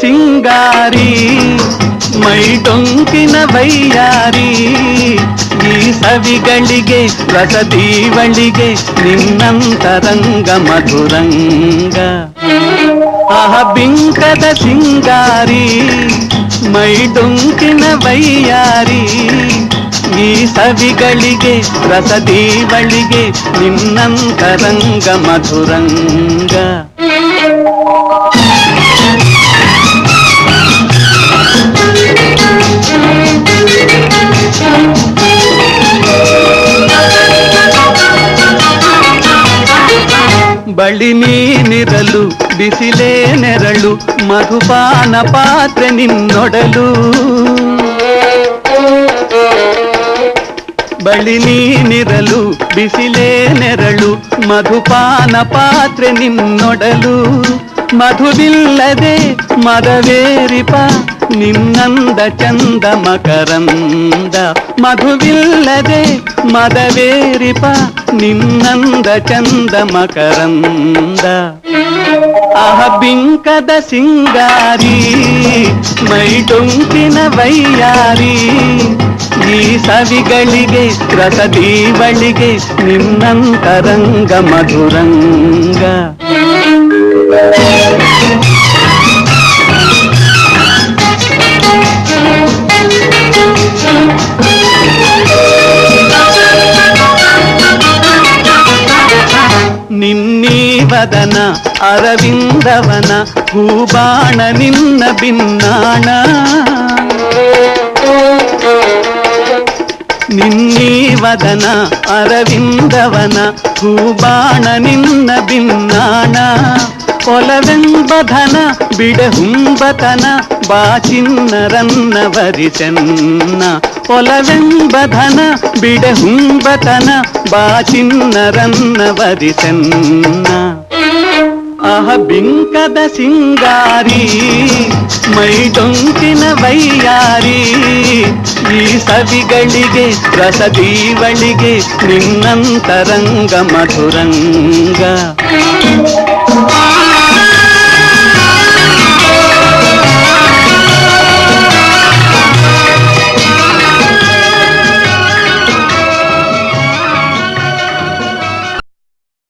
ಸಿಂಗಾರಿ ಮೈಟೊಂಕಿನ ಬೈಯಾರಿ ಈ ಸವಿಗಳಿಗೆ, ರಸದೀವಳಿಗೆ ನಿನ್ನಂತರಂಗ ಮಧುರಂಗ. ಆಹ, ಬಿಂಕದ ಸಿಂಗಾರಿ ಮೈಟೊಂಕಿನ ಬೈಯಾರಿ ಈ ಸವಿಗಳಿಗೆ, ರಸದೀವಳಿಗೆ ನಿನ್ನಂತರಂಗ ಮಧುರಂಗ. ಬಳಿ ನೀನಿರಲು ಬಿಸಿಲೇ ನೆರಳು, ಮಧುಪಾನ ಪಾತ್ರೆ ನಿನ್ನೊಡಲು. ಬಳಿ ನೀನಿರಲು ಬಿಸಿಲೇ ನೆರಳು, ಮಧುಪಾನ ಪಾತ್ರೆ ನಿನ್ನೊಡಲು. ಮಧುವಿಲ್ಲದೆ ಮದವೇರಿಪ ನಿನ್ನಂದ ಚಂದ ಮಕರಂದ, ಮಧುವಿಲ್ಲದೆ ಮದವೇರಿಪ ನಿನ್ನಂದ ಚಂದ ಮಕರಂದ ಆಹ ಬಿಂಕದ ಸಿಂಗಾರಿ ಮೈಡೊಂಕಿನ ವೈಯಾರಿ ಈ ಸವಿಗಳಿಗೆ ರಸದೀವಳಿಗೆ ನಿನ್ನಂತರಂಗ ಮಧುರಂಗ ನಿನ್ನೀವದನ ಅರವಿಂದವನ ಹೂಬಾಣ ನಿನ್ನ ಬಿನ್ನಾಣ ನಿನ್ನೀವದನ ಅರವಿಂದವನ ಹೂಬಾಣ ನಿನ್ನ ಬಿನ್ನಾಣ ಒಲವೆಂಬಧನ ಬಿಡಹುಂಬತನ ಬಾಚಿನ್ನರನ್ನ ವರಿಸೆನ್ನ ಒಲವೆಂಬಧನ ಬಿಡಹುಂಬತನ ಬಾಚಿನ್ನರನ್ನ ವರಿಸೆನ್ನ ಅಹ ಬಿಂಕದ ಸಿಂಗಾರಿ ಮೈಡೊಂಕಿನ ವೈಯಾರಿ ಈ ಸವಿಗಳಿಗೆ ರಸದೀವಳಿಗೆ ನಿನ್ನಂತರಂಗ ಮಧುರಂಗ